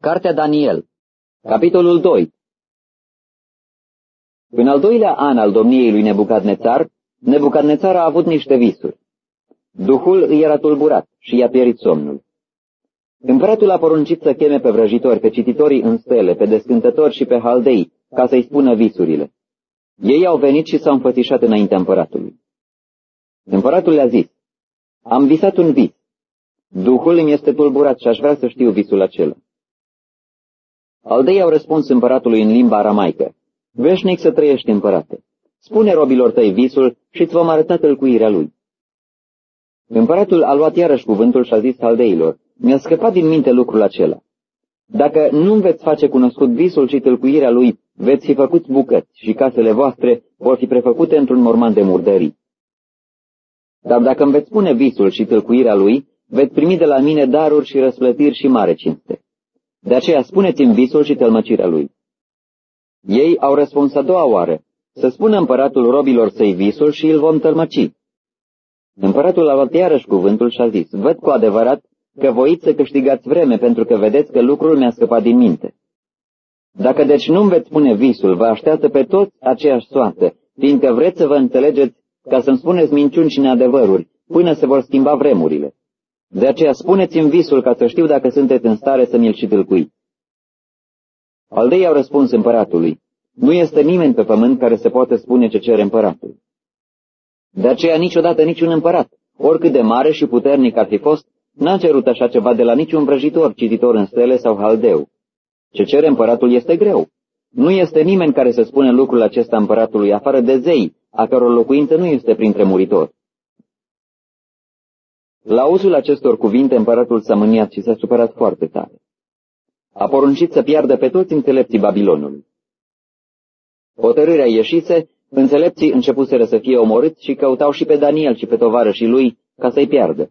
Cartea Daniel, capitolul 2 În al doilea an al domniei lui Nebucadnețar, Nebucadnețar a avut niște visuri. Duhul îi era tulburat și i-a pierit somnul. Împăratul a poruncit să cheme pe vrăjitori, pe cititorii în stele, pe descântători și pe haldei, ca să-i spună visurile. Ei au venit și s-au înfățișat înaintea împăratului. Împăratul le-a zis, am visat un vis. Duhul îmi este tulburat și aș vrea să știu visul acela. Aldei au răspuns împăratului în limba aramaică, veșnic să trăiești împărate. Spune robilor tăi visul și îți vom arăta tălcuirea lui. Împăratul a luat iarăși cuvântul și a zis aldeilor, mi-a scăpat din minte lucrul acela. Dacă nu veți face cunoscut visul și tâlcuirea lui, veți fi făcuți bucăți și casele voastre vor fi prefăcute într-un morman de murdării. Dar dacă îmi veți spune visul și tâlcuirea lui, veți primi de la mine daruri și răsplătiri și mare cinste. De aceea spuneți-mi visul și tălmăcirea lui. Ei au răspuns a doua oară, să spună împăratul robilor să-i visul și îl vom tălmăci. Împăratul a luat iarăși cuvântul și a zis, văd cu adevărat că voiți să câștigați vreme pentru că vedeți că lucrul mi-a scăpat din minte. Dacă deci nu-mi veți spune visul, vă așteaptă pe toți aceeași soartă, fiindcă vreți să vă înțelegeți ca să-mi spuneți minciuni și neadevăruri, până se vor schimba vremurile. De aceea spuneți-mi visul ca să știu dacă sunteți în stare să mi-l și tâlcui. Aldei au răspuns împăratului, nu este nimeni pe pământ care se poate spune ce cere împăratul. De aceea niciodată niciun împărat, oricât de mare și puternic ar fi fost, n-a cerut așa ceva de la niciun vrăjitor, cititor în stele sau haldeu. Ce cere împăratul este greu. Nu este nimeni care să spune lucrul acesta împăratului, afară de zei, a căror locuință nu este printre muritori. La auzul acestor cuvinte, împăratul s-a mâniat și s-a supărat foarte tare. A poruncit să piardă pe toți înțelepții Babilonului. Hotărârea ieșise, înțelepții începuseră să fie omorâți și căutau și pe Daniel și pe tovarășii lui ca să-i piardă.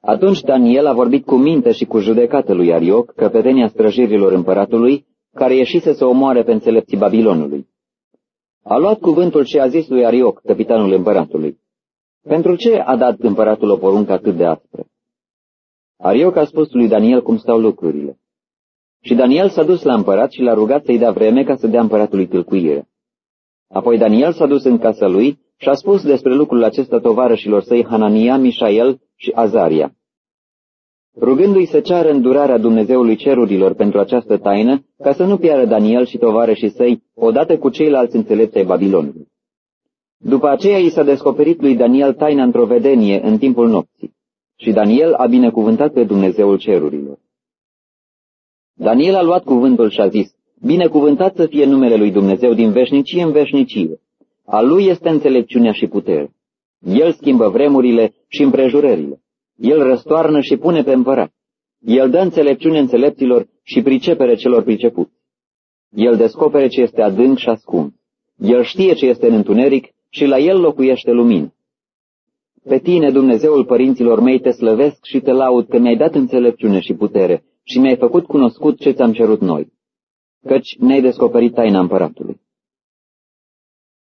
Atunci Daniel a vorbit cu minte și cu judecată lui Arioc, căpetenia străjirilor împăratului, care ieșise să omoare pe înțelepții Babilonului. A luat cuvântul și a zis lui Arioc, capitanul împăratului, Pentru ce a dat împăratul o poruncă atât de aspră? Arioc a spus lui Daniel cum stau lucrurile. Și Daniel s-a dus la împărat și l-a rugat să-i dea vreme ca să dea împăratului tâlcuire. Apoi Daniel s-a dus în casa lui și a spus despre lucrul acesta tovarășilor săi Hanania, Mișael și Azaria. Rugându-i să ceară îndurarea Dumnezeului cerurilor pentru această taină, ca să nu piară Daniel și tovarășii săi, odată cu ceilalți înțelepți ai Babilonului. După aceea i s-a descoperit lui Daniel taina într-o vedenie în timpul nopții, și Daniel a binecuvântat pe Dumnezeul cerurilor. Daniel a luat cuvântul și a zis, Binecuvântat să fie numele lui Dumnezeu din veșnicie în veșnicie. A lui este înțelepciunea și putere. El schimbă vremurile și împrejurările. El răstoarnă și pune pe împărat. El dă înțelepciune înțelepților și pricepere celor pricepuți. El descopere ce este adânc și ascuns. El știe ce este în întuneric și la el locuiește lumină. Pe tine, Dumnezeul părinților mei, te slăvesc și te laud că mi-ai dat înțelepciune și putere și mi-ai făcut cunoscut ce ți-am cerut noi, căci ne-ai descoperit taina împăratului.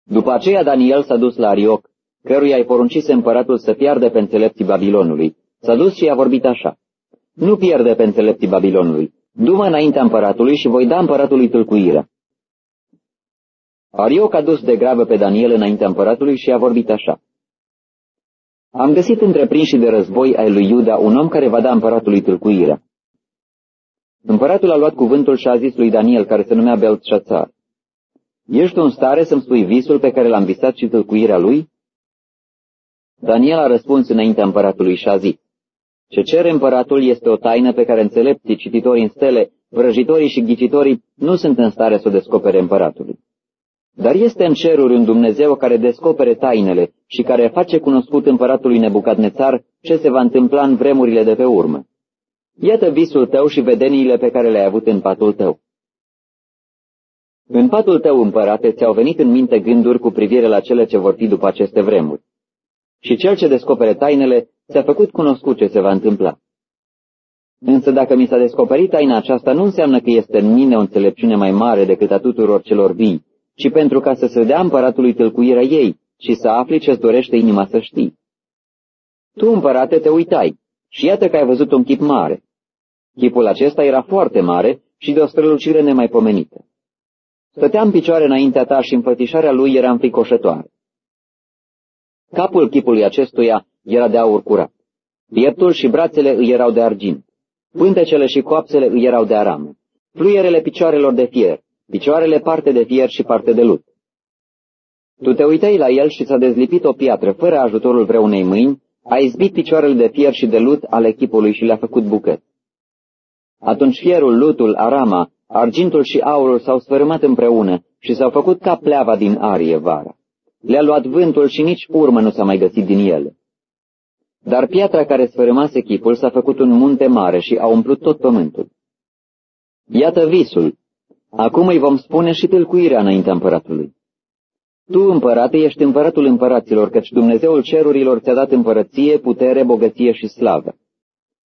După aceea Daniel s-a dus la Arioc, căruia ai poruncise împăratul să piardă pe înțelepții Babilonului. S-a dus și i-a vorbit așa. Nu pierde pe înțelepții Babilonului. Du-mă înaintea împăratului și voi da împăratului tâlcuirea. Arioc a dus de grabă pe Daniel înaintea împăratului și a vorbit așa. Am găsit între prinși de război ai lui Iuda un om care va da împăratului tâlcuirea. Împăratul a luat cuvântul și a zis lui Daniel, care se numea Beltșațar, Ești în stare să-mi spui visul pe care l-am visat și tâlcuirea lui? Daniel a răspuns înaintea împăratului și a zis, Ce cere împăratul este o taină pe care înțelepții, cititorii în stele, vrăjitorii și ghicitorii nu sunt în stare să o descopere împăratului. Dar este în ceruri un Dumnezeu care descopere tainele și care face cunoscut împăratului Nebucadnețar ce se va întâmpla în vremurile de pe urmă. Iată visul tău și vedeniile pe care le-ai avut în patul tău. În patul tău, împărate, ți-au venit în minte gânduri cu privire la cele ce vor fi după aceste vremuri. Și cel ce descopere tainele ți-a făcut cunoscut ce se va întâmpla. Însă dacă mi s-a descoperit taina aceasta, nu înseamnă că este în mine o înțelepciune mai mare decât a tuturor celor vii, ci pentru ca să se dea împăratului tâlcuirea ei și să afli ce-ți dorește inima să știi. Tu, împărate, te uitai și iată că ai văzut un chip mare. Chipul acesta era foarte mare și de o strălucire nemaipomenită. Stătea în picioare înaintea ta și înfățișarea lui era înfricoșătoare. Capul chipului acestuia era de aur curat. Pieptul și brațele îi erau de argint. Pântecele și coapsele îi erau de aramă. Fluierele picioarelor de fier, picioarele parte de fier și parte de lut. Tu te uitai la el și s-a dezlipit o piatră, fără ajutorul vreunei mâini, a izbit picioarele de fier și de lut ale echipului și le-a făcut bucăți. Atunci fierul, lutul, arama, argintul și aurul s-au sfărâmat împreună și s-au făcut ca pleava din arie vara. Le-a luat vântul și nici urmă nu s-a mai găsit din ele. Dar piatra care sfărâmase chipul s-a făcut un munte mare și a umplut tot pământul. Iată visul. Acum îi vom spune și tâlcuirea înaintea împăratului. Tu, împărate, ești împăratul împăraților, căci Dumnezeul cerurilor ți-a dat împărăție, putere, bogăție și slavă.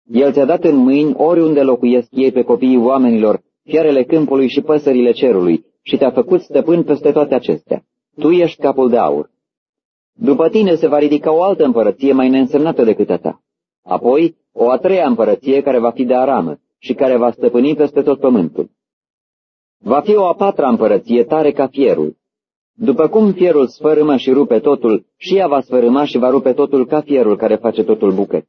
El ți-a dat în mâini oriunde locuiesc ei pe copiii oamenilor, fiarele câmpului și păsările cerului, și te-a făcut stăpân peste toate acestea. Tu ești capul de aur. După tine se va ridica o altă împărăție mai neînsemnată decât a ta. Apoi, o a treia împărăție care va fi de aramă și care va stăpâni peste tot pământul. Va fi o a patra împărăție tare ca fierul. După cum fierul sfărâmă și rupe totul, și ea va sfărâma și va rupe totul ca fierul care face totul bucăți.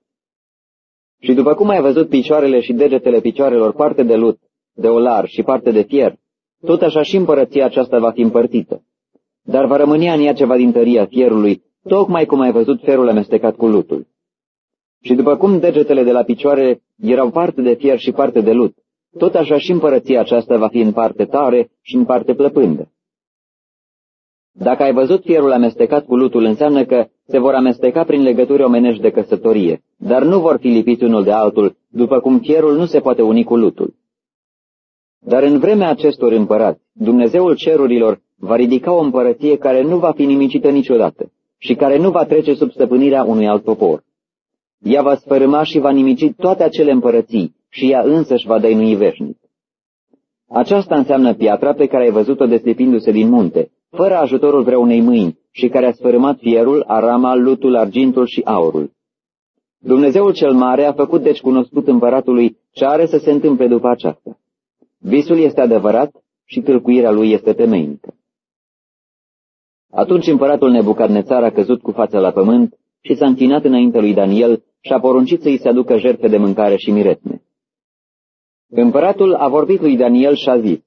Și după cum ai văzut picioarele și degetele picioarelor parte de lut, de olar și parte de fier, tot așa și împărăția aceasta va fi împărțită. Dar va rămâne în ea ceva din tăria fierului, tocmai cum ai văzut ferul amestecat cu lutul. Și după cum degetele de la picioare erau parte de fier și parte de lut, tot așa și împărăția aceasta va fi în parte tare și în parte plăpândă. Dacă ai văzut fierul amestecat cu lutul, înseamnă că se vor amesteca prin legături omenești de căsătorie, dar nu vor fi lipiți unul de altul, după cum fierul nu se poate uni cu lutul. Dar în vremea acestor împărați, Dumnezeul cerurilor va ridica o împărăție care nu va fi nimicită niciodată și care nu va trece sub stăpânirea unui alt popor. Ea va sfărâma și va nimici toate acele împărății și ea însăși va dăinui veșnic. Aceasta înseamnă piatra pe care ai văzut-o deslipindu-se din munte, fără ajutorul vreunei mâini, și care a sfărâmat fierul, arama, lutul, argintul și aurul. Dumnezeul cel mare a făcut deci cunoscut împăratului ce are să se întâmple după aceasta. Visul este adevărat și tâlcuirea lui este temeinică. Atunci împăratul Nebucadnețar a căzut cu fața la pământ și s-a închinat înainte lui Daniel și a poruncit să-i se aducă jertfe de mâncare și miretne. Împăratul a vorbit lui Daniel și a zis,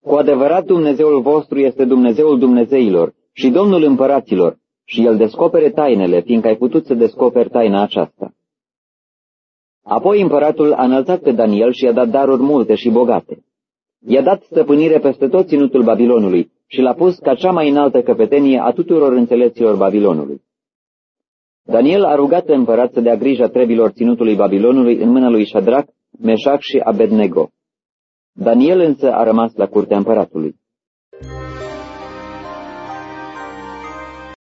Cu adevărat Dumnezeul vostru este Dumnezeul Dumnezeilor și Domnul împăraților, și El descopere tainele, fiindcă ai putut să descoperi taina aceasta. Apoi împăratul a înălțat pe Daniel și i-a dat daruri multe și bogate. I-a dat stăpânire peste tot ținutul Babilonului și l-a pus ca cea mai înaltă căpetenie a tuturor înțelepților Babilonului. Daniel a rugat pe împărat să dea grija trebilor ținutului Babilonului în mâna lui Shadrach, Meșac și Abednego. Daniel însă a rămas la curtea împăratului.